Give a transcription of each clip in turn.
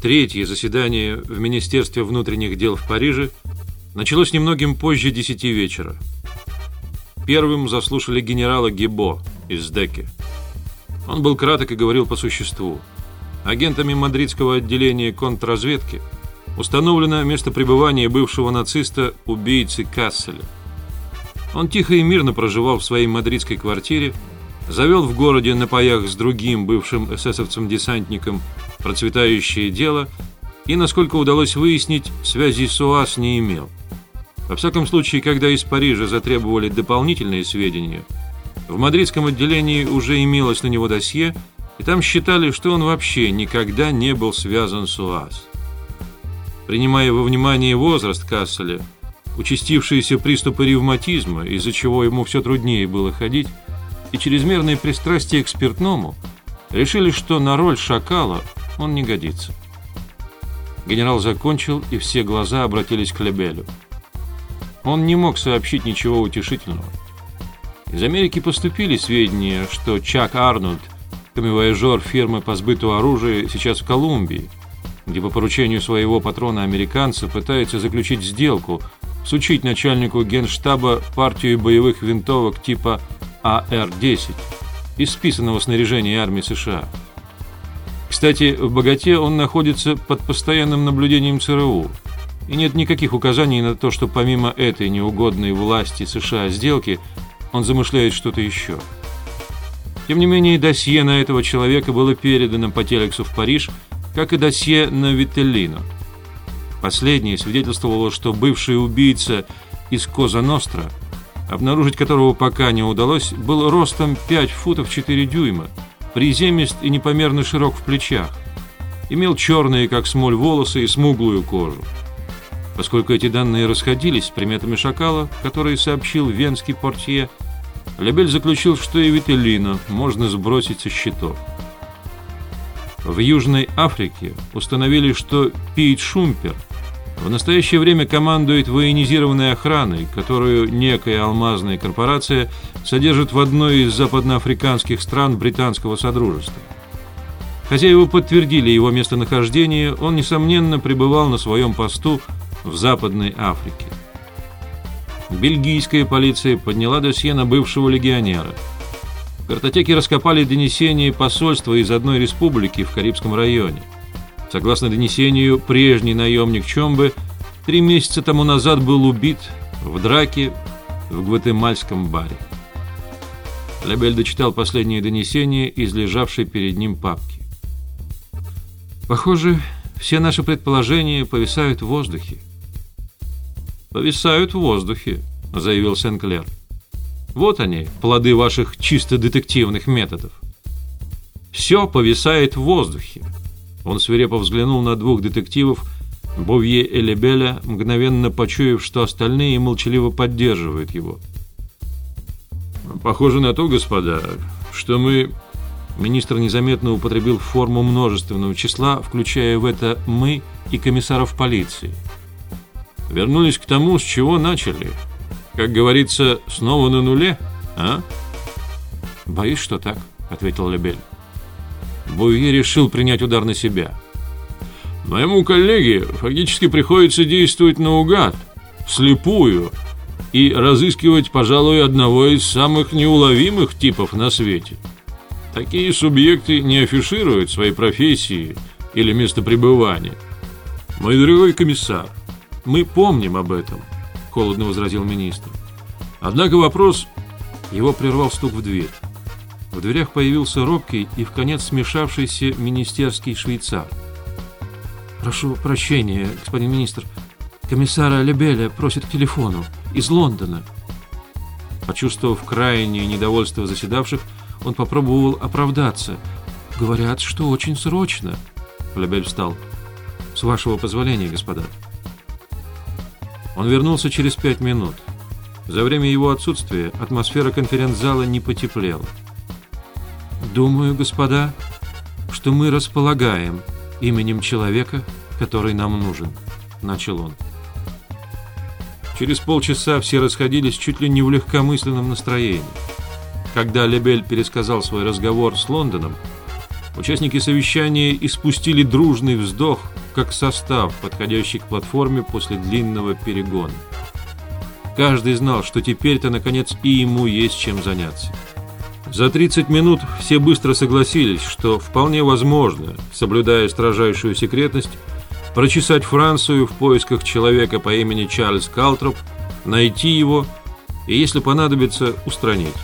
Третье заседание в Министерстве внутренних дел в Париже началось немногим позже десяти вечера. Первым заслушали генерала Гибо из Деки. Он был краток и говорил по существу. Агентами мадридского отделения контрразведки установлено место пребывания бывшего нациста убийцы Касселя. Он тихо и мирно проживал в своей мадридской квартире, завел в городе на паях с другим бывшим эсэсовцем-десантником процветающее дело и, насколько удалось выяснить, связи с УАЗ не имел. Во всяком случае, когда из Парижа затребовали дополнительные сведения, в мадридском отделении уже имелось на него досье, и там считали, что он вообще никогда не был связан с УАЗ. Принимая во внимание возраст Касселя, участившиеся приступы ревматизма, из-за чего ему все труднее было ходить, и чрезмерное пристрастие к спиртному, решили, что на роль шакала он не годится. Генерал закончил, и все глаза обратились к Лебелю. Он не мог сообщить ничего утешительного. Из Америки поступили сведения, что Чак Арнольд, камевояжер фирмы по сбыту оружия, сейчас в Колумбии, где по поручению своего патрона-американца пытается заключить сделку, сучить начальнику генштаба партию боевых винтовок типа АР-10 из списанного снаряжения армии США. Кстати, в Богате он находится под постоянным наблюдением ЦРУ, и нет никаких указаний на то, что помимо этой неугодной власти США сделки, он замышляет что-то еще. Тем не менее, досье на этого человека было передано по телексу в Париж, как и досье на Вителлино. Последнее свидетельствовало, что бывший убийца из Коза Ностра, обнаружить которого пока не удалось, был ростом 5 футов 4 дюйма, приземист и непомерно широк в плечах, имел черные, как смоль, волосы и смуглую кожу. Поскольку эти данные расходились с приметами шакала, которые сообщил венский портье, Лебель заключил, что и Вителлино можно сбросить со счетов. В Южной Африке установили, что Пит Шумпер в настоящее время командует военизированной охраной, которую некая алмазная корпорация содержит в одной из западноафриканских стран британского содружества. Хозяева подтвердили его местонахождение, он, несомненно, пребывал на своем посту в Западной Африке. Бельгийская полиция подняла досье на бывшего легионера. В картотеке раскопали донесение посольства из одной республики в Карибском районе. Согласно донесению, прежний наемник Чомбы три месяца тому назад был убит в драке в гватемальском баре. Лебель дочитал последнее донесение из лежавшей перед ним папки. Похоже, все наши предположения повисают в воздухе повисают в воздухе», — заявил Сенклер. «Вот они, плоды ваших чисто детективных методов». «Все повисает в воздухе». Он свирепо взглянул на двух детективов, Бовье и Лебеля, мгновенно почуяв, что остальные молчаливо поддерживают его. «Похоже на то, господа, что мы...» Министр незаметно употребил форму множественного числа, включая в это «мы» и комиссаров полиции – вернулись к тому, с чего начали. Как говорится, снова на нуле, а? Боюсь, что так, ответил Лебель. Буйе решил принять удар на себя. Моему коллеге фактически приходится действовать наугад, вслепую, и разыскивать, пожалуй, одного из самых неуловимых типов на свете. Такие субъекты не афишируют свои профессии или место пребывания. Мой дорогой комиссар, мы помним об этом, холодно возразил министр. Однако вопрос его прервал стук в дверь. В дверях появился робкий и в конец смешавшийся министерский швейцар. Прошу прощения, господин министр. Комиссара Лебеля просит к телефону из Лондона. Почувствовав крайнее недовольство заседавших, он попробовал оправдаться. Говорят, что очень срочно. Лебель встал. С вашего позволения, господа. Он вернулся через пять минут. За время его отсутствия атмосфера конференц-зала не потеплела. «Думаю, господа, что мы располагаем именем человека, который нам нужен», — начал он. Через полчаса все расходились чуть ли не в легкомысленном настроении. Когда Лебель пересказал свой разговор с Лондоном, Участники совещания испустили дружный вздох, как состав, подходящий к платформе после длинного перегона. Каждый знал, что теперь-то, наконец, и ему есть чем заняться. За 30 минут все быстро согласились, что вполне возможно, соблюдая строжайшую секретность, прочесать Францию в поисках человека по имени Чарльз Калтроп, найти его и, если понадобится, устранить.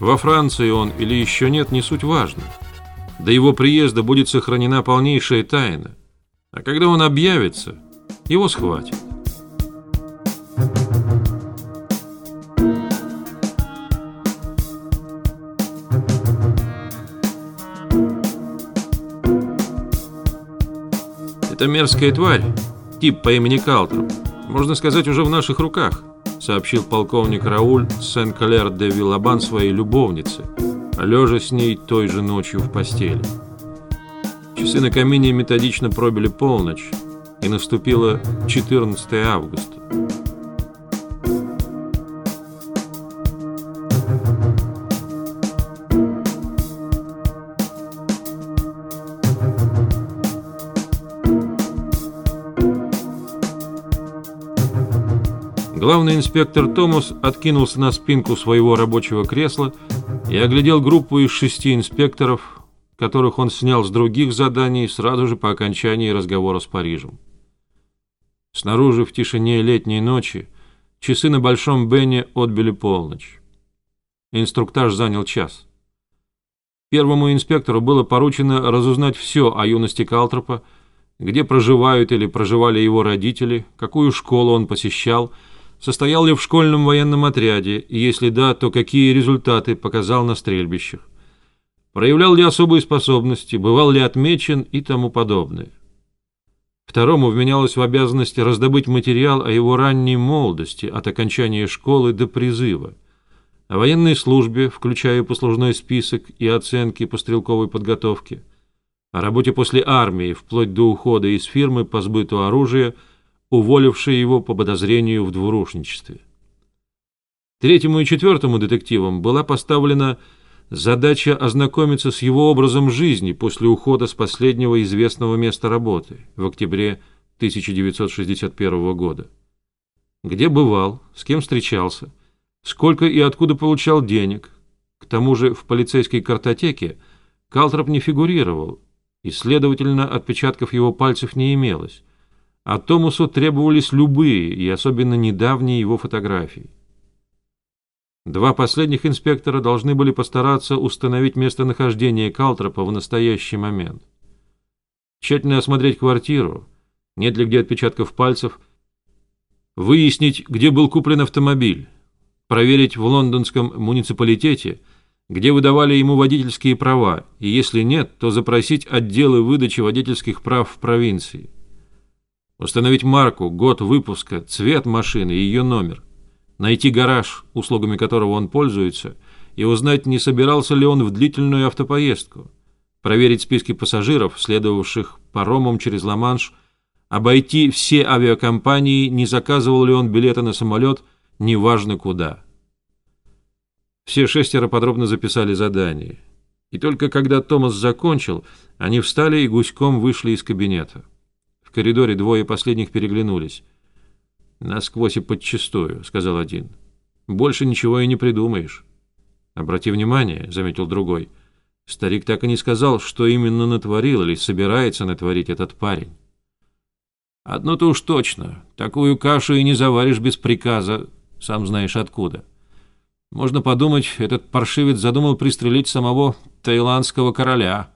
Во Франции он или еще нет, не суть важно. До его приезда будет сохранена полнейшая тайна, а когда он объявится, его схватят. Эта мерзкая тварь, тип по имени Калтроп, можно сказать, уже в наших руках, сообщил полковник Рауль Сен-Клер де Виллабан своей любовнице, лежа с ней той же ночью в постели. Часы на камине методично пробили полночь, и наступило 14 августа. Главный инспектор Томас откинулся на спинку своего рабочего кресла и оглядел группу из шести инспекторов, которых он снял с других заданий сразу же по окончании разговора с Парижем. Снаружи в тишине летней ночи часы на Большом Бене отбили полночь. Инструктаж занял час. Первому инспектору было поручено разузнать все о юности Калтропа, где проживают или проживали его родители, какую школу он посещал, состоял ли в школьном военном отряде, и если да, то какие результаты показал на стрельбищах, проявлял ли особые способности, бывал ли отмечен и тому подобное. Второму вменялось в обязанности раздобыть материал о его ранней молодости от окончания школы до призыва, о военной службе, включая послужной список и оценки по стрелковой подготовке, о работе после армии, вплоть до ухода из фирмы по сбыту оружия – уволивший его по подозрению в двурушничестве. Третьему и четвертому детективам была поставлена задача ознакомиться с его образом жизни после ухода с последнего известного места работы в октябре 1961 года. Где бывал, с кем встречался, сколько и откуда получал денег. К тому же в полицейской картотеке Калтроп не фигурировал, и, следовательно, отпечатков его пальцев не имелось, а Томасу требовались любые и особенно недавние его фотографии. Два последних инспектора должны были постараться установить местонахождение Калтропа в настоящий момент. Тщательно осмотреть квартиру, нет ли где отпечатков пальцев, выяснить, где был куплен автомобиль, проверить в лондонском муниципалитете, где выдавали ему водительские права, и если нет, то запросить отделы выдачи водительских прав в провинции. Установить марку, год выпуска, цвет машины и ее номер. Найти гараж, услугами которого он пользуется, и узнать, не собирался ли он в длительную автопоездку. Проверить списки пассажиров, следовавших паромом через Ла-Манш, обойти все авиакомпании, не заказывал ли он билеты на самолет, неважно куда. Все шестеро подробно записали задание. И только когда Томас закончил, они встали и гуськом вышли из кабинета. В коридоре двое последних переглянулись. «Насквозь и подчистую», — сказал один. «Больше ничего и не придумаешь». «Обрати внимание», — заметил другой. Старик так и не сказал, что именно натворил или собирается натворить этот парень. «Одно-то уж точно. Такую кашу и не заваришь без приказа, сам знаешь откуда. Можно подумать, этот паршивец задумал пристрелить самого таиландского короля».